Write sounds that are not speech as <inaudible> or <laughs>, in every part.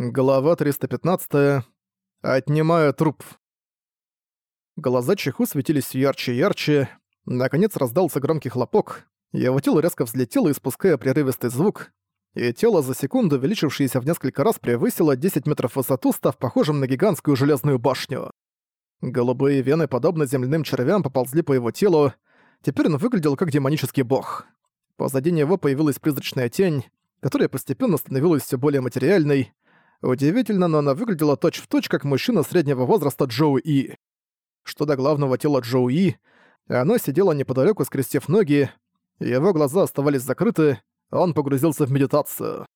Глава 315. Отнимая труп. Глаза Чеху светились ярче и ярче. Наконец раздался громкий хлопок. Его тело резко взлетело, испуская прерывистый звук. И тело за секунду, увеличившееся в несколько раз, превысило 10 метров в высоту, став похожим на гигантскую железную башню. Голубые вены, подобно земляным червям, поползли по его телу. Теперь он выглядел как демонический бог. Позади него появилась призрачная тень, которая постепенно становилась все более материальной, Удивительно, но она выглядела точь-в-точь, точь, как мужчина среднего возраста Джоу И. Что до главного тела Джоу И, оно сидело неподалеку, скрестив ноги, его глаза оставались закрыты, он погрузился в медитацию.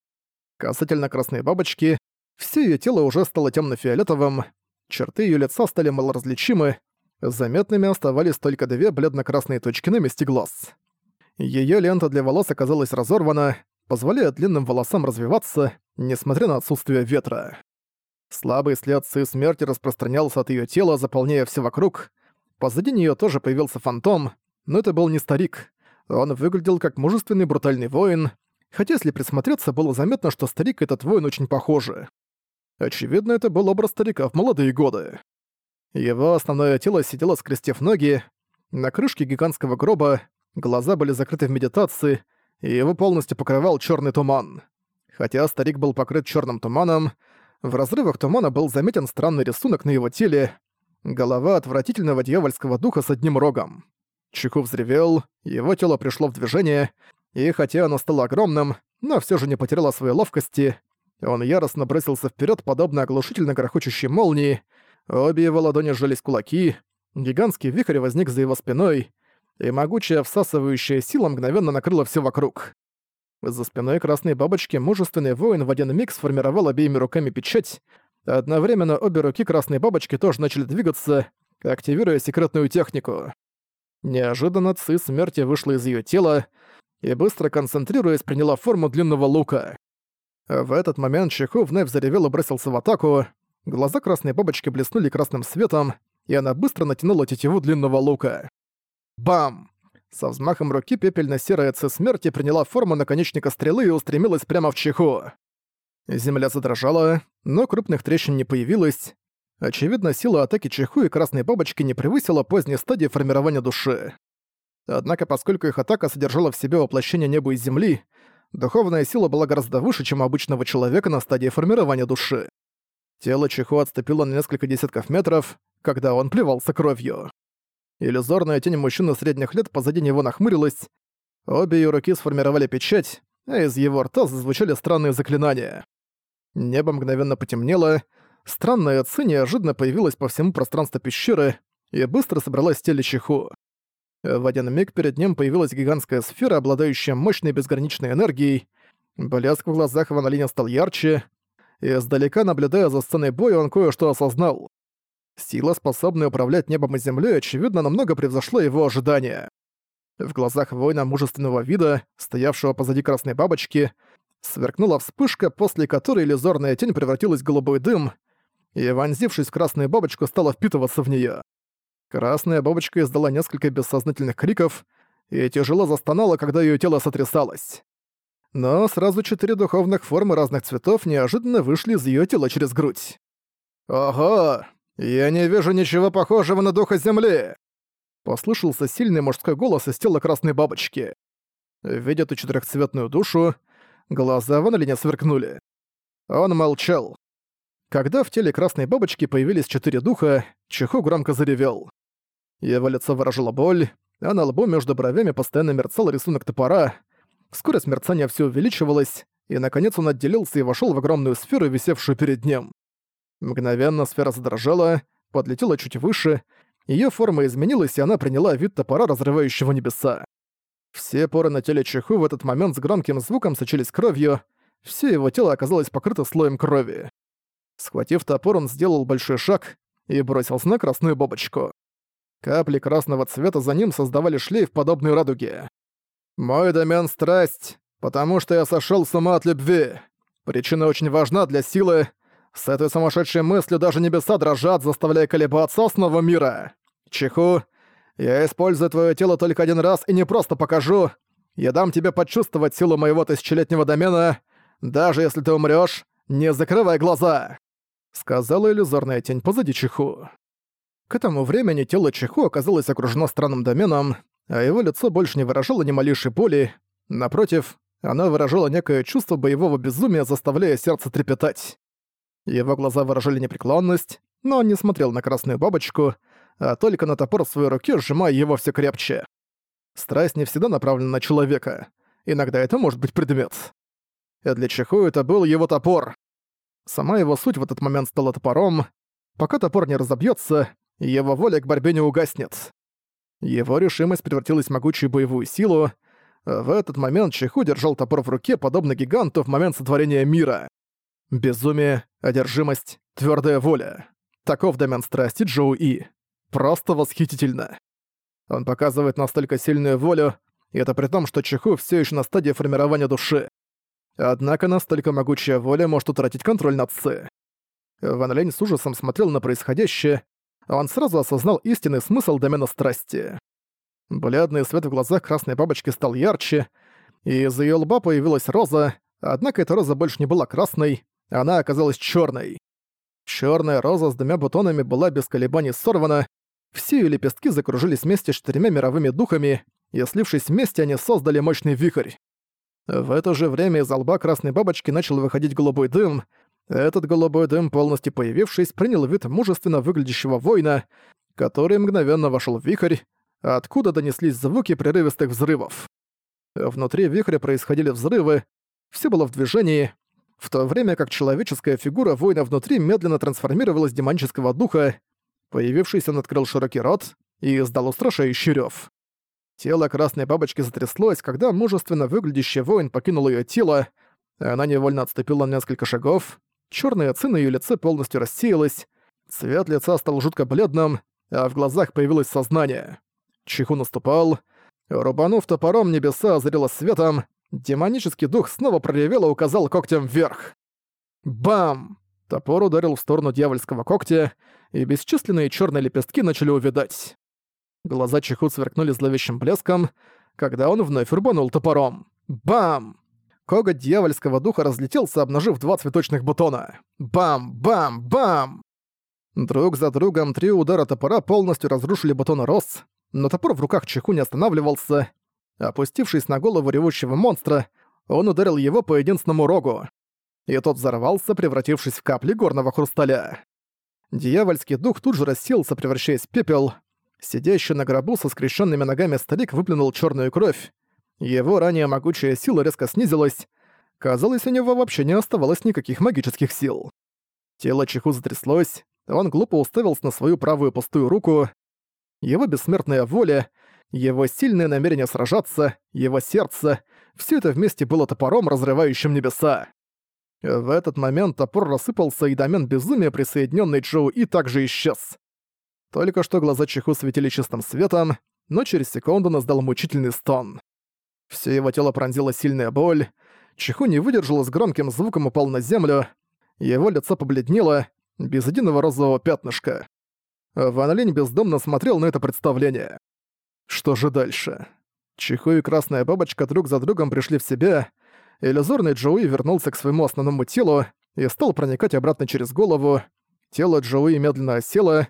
Касательно красной бабочки, все ее тело уже стало темно-фиолетовым, черты ее лица стали малоразличимы, заметными оставались только две бледно-красные точки на месте глаз. Ее лента для волос оказалась разорвана, позволяя длинным волосам развиваться, несмотря на отсутствие ветра. Слабый след сы смерти распространялся от ее тела, заполняя все вокруг. Позади нее тоже появился фантом, но это был не старик. Он выглядел как мужественный брутальный воин, хотя если присмотреться, было заметно, что старик и этот воин очень похожи. Очевидно, это был образ старика в молодые годы. Его основное тело сидело скрестив ноги, на крышке гигантского гроба, глаза были закрыты в медитации, и его полностью покрывал черный туман. Хотя старик был покрыт черным туманом, в разрывах тумана был заметен странный рисунок на его теле — голова отвратительного дьявольского духа с одним рогом. Чеку взревел, его тело пришло в движение, и хотя оно стало огромным, но все же не потеряло своей ловкости, он яростно бросился вперед, подобно оглушительно грохочущей молнии, обе его ладони сжались кулаки, гигантский вихрь возник за его спиной, и могучая всасывающая сила мгновенно накрыла все вокруг. За спиной красной бабочки мужественный воин в один миг сформировал обеими руками печать. Одновременно обе руки красной бабочки тоже начали двигаться, активируя секретную технику. Неожиданно Ци смерти вышла из ее тела и, быстро концентрируясь, приняла форму длинного лука. В этот момент Чеху вновь заревел и бросился в атаку. Глаза красной бабочки блеснули красным светом, и она быстро натянула тетиву длинного лука. Бам! Со взмахом руки пепельно-серая ци смерти приняла форму наконечника стрелы и устремилась прямо в чеху. Земля задрожала, но крупных трещин не появилось. Очевидно, сила атаки чеху и красной бабочки не превысила поздней стадии формирования души. Однако, поскольку их атака содержала в себе воплощение неба и земли, духовная сила была гораздо выше, чем у обычного человека на стадии формирования души. Тело Чеху отступило на несколько десятков метров, когда он плевался кровью. Иллюзорная тень мужчины средних лет позади него нахмурилась. Обе ее руки сформировали печать, а из его рта зазвучали странные заклинания. Небо мгновенно потемнело, странная ци неожиданно появилась по всему пространству пещеры и быстро собралась в теле чеху. В один миг перед ним появилась гигантская сфера, обладающая мощной безграничной энергией. Блеск в глазах Ван стал ярче, и издалека, наблюдая за сценой боя, он кое-что осознал. Сила, способная управлять небом и землей, очевидно, намного превзошла его ожидания. В глазах воина мужественного вида, стоявшего позади красной бабочки, сверкнула вспышка, после которой иллюзорная тень превратилась в голубой дым, и, вонзившись в красную бабочку, стала впитываться в неё. Красная бабочка издала несколько бессознательных криков и тяжело застонала, когда её тело сотрясалось. Но сразу четыре духовных формы разных цветов неожиданно вышли из её тела через грудь. «Ого! «Я не вижу ничего похожего на духа Земли!» Послышался сильный мужской голос из тела красной бабочки. Видя эту четырехцветную душу, глаза Ван Линя сверкнули. Он молчал. Когда в теле красной бабочки появились четыре духа, Чиху громко заревел. Его лицо выражало боль, а на лбу между бровями постоянно мерцал рисунок топора. Вскоре мерцания все увеличивалось, и наконец он отделился и вошел в огромную сферу, висевшую перед ним. Мгновенно сфера задрожала, подлетела чуть выше, ее форма изменилась, и она приняла вид топора, разрывающего небеса. Все поры на теле Чеху в этот момент с громким звуком сочились кровью, все его тело оказалось покрыто слоем крови. Схватив топор, он сделал большой шаг и бросился на красную бабочку. Капли красного цвета за ним создавали шлейф подобной радуге. «Мой домен — страсть, потому что я сошел с ума от любви. Причина очень важна для силы, с этой сумасшедшей мыслью даже небеса дрожат, заставляя колебаться основу мира. Чиху, я использую твое тело только один раз и не просто покажу. Я дам тебе почувствовать силу моего тысячелетнего домена. Даже если ты умрёшь, Не закрывай глаза!» Сказала иллюзорная тень позади Чиху. К этому времени тело Чиху оказалось окружено странным доменом, а его лицо больше не выражало ни малейшей боли. Напротив, оно выражало некое чувство боевого безумия, заставляя сердце трепетать. Его глаза выражали непреклонность, но он не смотрел на красную бабочку, а только на топор в своей руке, сжимая его все крепче. Страсть не всегда направлена на человека. Иногда это может быть предмет. И для Чеху это был его топор. Сама его суть в этот момент стала топором. Пока топор не разобьется, его воля к борьбе не угаснет. Его решимость превратилась в могучую боевую силу. В этот момент Чеху держал топор в руке, подобно гиганту в момент сотворения мира. Безумие, одержимость, твердая воля. Таков домен страсти Джоу И. Просто восхитительно. Он показывает настолько сильную волю, и это при том, что Чеху все еще на стадии формирования души. Однако настолько могучая воля может утратить контроль над Цы. Ван Лень с ужасом смотрел на происходящее, он сразу осознал истинный смысл домена страсти. Бледный свет в глазах красной бабочки стал ярче, и из её лба появилась роза, однако эта роза больше не была красной, она оказалась чёрной. Чёрная роза с двумя бутонами была без колебаний сорвана, все её лепестки закружились вместе с четырьмя мировыми духами, и слившись вместе, они создали мощный вихрь. В это же время из лба красной бабочки начал выходить голубой дым. Этот голубой дым, полностью появившись, принял вид мужественно выглядящего воина, который мгновенно вошел в вихрь, откуда донеслись звуки прерывистых взрывов. Внутри вихря происходили взрывы, все было в движении, в то время как человеческая фигура воина внутри медленно трансформировалась в демонического духа, появившийся он открыл широкий рот и издал устрашающий рёв. Тело красной бабочки затряслось, когда мужественно выглядящий воин покинул её тело, она невольно отступила на несколько шагов, чёрная ци на её лице полностью рассеялась, цвет лица стал жутко бледным, а в глазах появилось сознание. Чиху наступал, рубанув топором небеса озарило светом, демонический дух снова проревел и указал когтем вверх. Бам! Топор ударил в сторону дьявольского когтя, и бесчисленные чёрные лепестки начали увядать. Глаза Чиху сверкнули зловещим блеском, когда он вновь рубанул топором. Бам! Коготь дьявольского духа разлетелся, обнажив два цветочных бутона. Бам-бам-бам! Друг за другом три удара топора полностью разрушили бутоны роз, но топор в руках Чиху не останавливался. Опустившись на голову ревущего монстра, он ударил его по единственному рогу. И тот взорвался, превратившись в капли горного хрусталя. Дьявольский дух тут же рассеялся, превращаясь в пепел, Сидящий на гробу со скрещенными ногами старик выплюнул черную кровь. Его ранее могучая сила резко снизилась. Казалось, у него вообще не оставалось никаких магических сил. Тело Чиху затряслось, он глупо уставился на свою правую пустую руку. Его бессмертная воля, его сильное намерение сражаться, его сердце — все это вместе было топором, разрывающим небеса. В этот момент топор рассыпался, и домен безумия, присоединенный Джоу И, также исчез. Только что глаза Чиху светили чистым светом, но через секунду он издал мучительный стон. Всё его тело пронзила сильная боль. Чиху не выдержал с громким звуком упал на землю. Его лицо побледнело, без единого розового пятнышка. Ван Линь бездомно смотрел на это представление. Что же дальше? Чиху и Красная Бабочка друг за другом пришли в себя. Иллюзорный Джоуи вернулся к своему основному телу и стал проникать обратно через голову. Тело Джоуи медленно осело,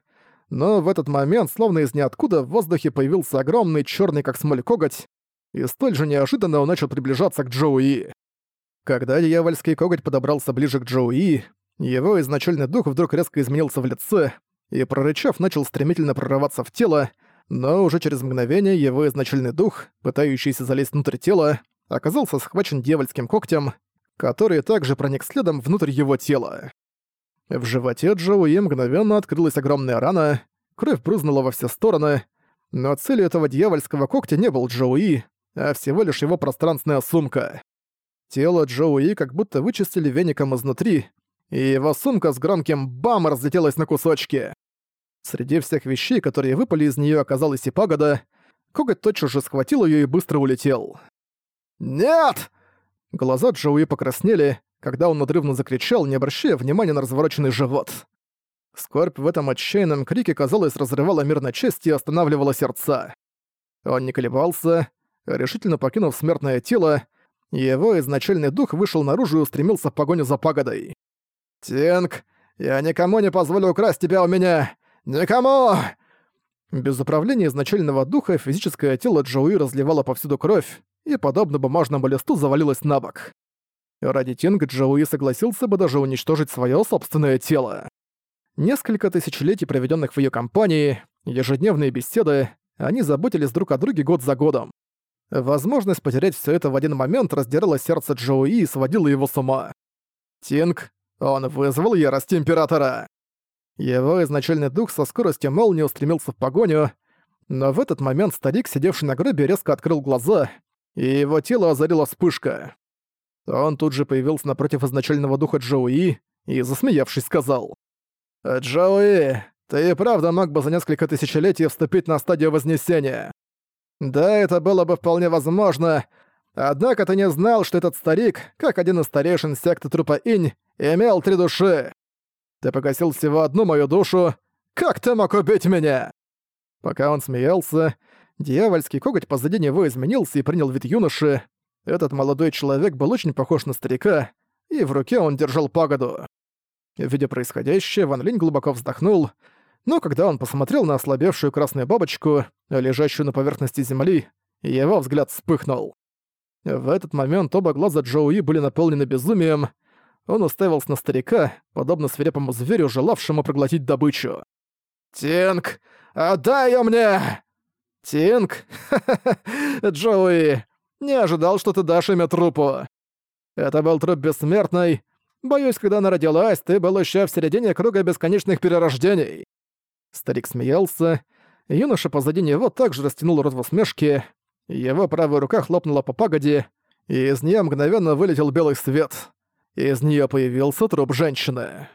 но в этот момент, словно из ниоткуда, в воздухе появился огромный черный как смоль коготь, и столь же неожиданно он начал приближаться к Джоуи. Когда дьявольский коготь подобрался ближе к Джоуи, его изначальный дух вдруг резко изменился в лице, и, прорычав, начал стремительно прорываться в тело, но уже через мгновение его изначальный дух, пытающийся залезть внутрь тела, оказался схвачен дьявольским когтем, который также проник следом внутрь его тела. В животе Джоуи мгновенно открылась огромная рана, кровь брызнула во все стороны, но целью этого дьявольского когтя не был Джоуи, а всего лишь его пространственная сумка. Тело Джоуи как будто вычистили веником изнутри, и его сумка с громким «бам» разлетелась на кусочки. Среди всех вещей, которые выпали из нее, оказалась и пагода. Коготь тотчас же схватил ее и быстро улетел. «Нет!» Глаза Джоуи покраснели, когда он надрывно закричал, не обращая внимания на развороченный живот. Скорбь в этом отчаянном крике, казалось, разрывала мир на части и останавливала сердца. Он не колебался, решительно покинув смертное тело, Его изначальный дух вышел наружу и устремился в погоню за пагодой. «Тинг, я никому не позволю украсть тебя у меня! Никому!» Без управления изначального духа физическое тело Джоуи разливало повсюду кровь, и, подобно бумажному листу, завалилось на бок. Ради Тинг Джоуи согласился бы даже уничтожить свое собственное тело. Несколько тысячелетий, проведенных в ее компании, ежедневные беседы, они заботились друг о друге год за годом. Возможность потерять все это в один момент раздирала сердце Джоуи и сводила его с ума. Тинг, он вызвал ярость Императора. Его изначальный дух со скоростью молнии устремился в погоню, но в этот момент старик, сидевший на гробе, резко открыл глаза, и его тело озарила вспышка. Он тут же появился напротив изначального духа Джоуи и, засмеявшись, сказал. «Джоуи, ты правда мог бы за несколько тысячелетий вступить на стадию Вознесения. Да, это было бы вполне возможно, однако ты не знал, что этот старик, как один из старейшин секты Трупа Инь, имел три души. Ты погасил всего одну мою душу. Как ты мог убить меня?» Пока он смеялся, дьявольский коготь позади него изменился и принял вид юноши. Этот молодой человек был очень похож на старика, и в руке он держал пагоду. Видя происходящее, Ван Линь глубоко вздохнул, но когда он посмотрел на ослабевшую красную бабочку, лежащую на поверхности земли, его взгляд вспыхнул. В этот момент оба глаза Джоуи были наполнены безумием. Он уставился на старика, подобно свирепому зверю, желавшему проглотить добычу. «Тинг, отдай её мне!» «Тинг? <laughs> Джоуи, не ожидал, что ты дашь имя трупу. Это был труп бессмертный. Боюсь, когда она родилась, ты был ещё в середине круга бесконечных перерождений. Старик смеялся. Юноша позади него также растянул рот в усмешке. Его правая рука хлопнула по пагоде, и из нее мгновенно вылетел белый свет. Из нее появился труп женщины.